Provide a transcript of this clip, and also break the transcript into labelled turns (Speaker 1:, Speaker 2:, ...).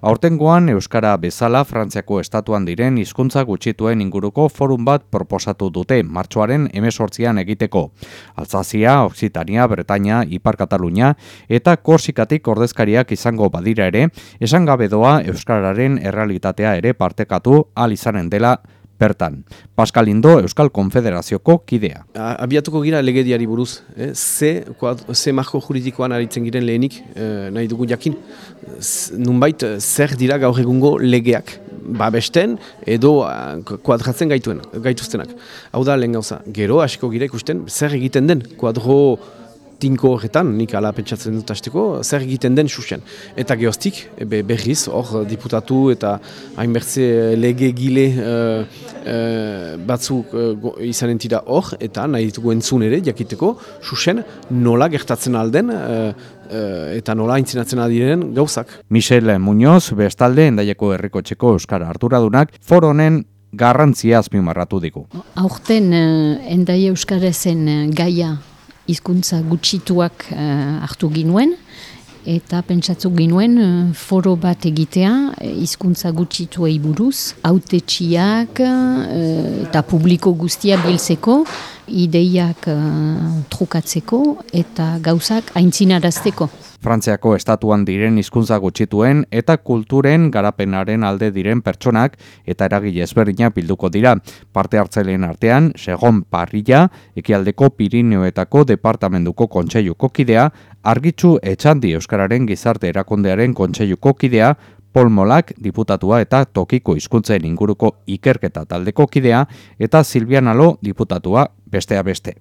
Speaker 1: Aurtengoan Euskara bezala Frantziako estatuan diren hizkuntza gutxituen inguruko forum bat proposatu dute martxoaren emesortzian egiteko. Alzazia, Oksitania, Bretaña, Ipar Katalunia eta Korsikatik ordezkariak izango badira ere, esan gabedoa Euskararen errealitatea ere partekatu al izanen dela bertan. Pascal Indo, Euskal Konfederazioko kidea.
Speaker 2: Abiatuko gira legediari buruz, eh? ze, ze marko juridikoan aritzen giren lehenik eh, nahi dugu jakin. Nunbait, zer dira gaur egungo legeak babesten edo uh, kuadratzen gaituen, gaituztenak. Hau da lehen gauza, gero hasiko gira ikusten zer egiten den kuadro tinko horretan, nik ala pentsatzen dut azteko, zer egiten den susen. Eta geostik, be, berriz, hor diputatu eta hainbertze lege gile uh, uh, batzuk uh, izanen tira hor, eta nahi ditugu entzun ere, jakiteko, susen nola gertatzen alden, eta nola intzinatzen adiren gauzak.
Speaker 1: Michel Muñoz, bestalde, endaieko herrikotxeko Euskara Arturadunak, foronen garrantzia azpimarratu digu.
Speaker 3: Aurten, endai Euskarezen gaia hizkuntza gutxituak uh, hartu ginuen eta pentsatzu ginuen uh, foro bat egitea hizkuntza gutxituei buruz autetxiak uh, eta publiko guztia biltzeko ideiak trukatzeko eta gauzak aintzinarazteko.
Speaker 1: Frantziako estatuan diren hizkuntza gutxituen eta kulturen garapenaren alde diren pertsonak eta eragile ezberdina bilduko dira. Parte hartzaileen artean, Segon Parrilla, ekialdeko Pirineoetako Departamentuko Kontseiluko kidea, argitzu etxandi Euskararen gizarte erakondearen Kontseiluko kidea, Polmolak diputatua eta tokiko hizkuntzen inguruko ikerketa taldeko kidea eta Silvian Alo diputatua bestea beste.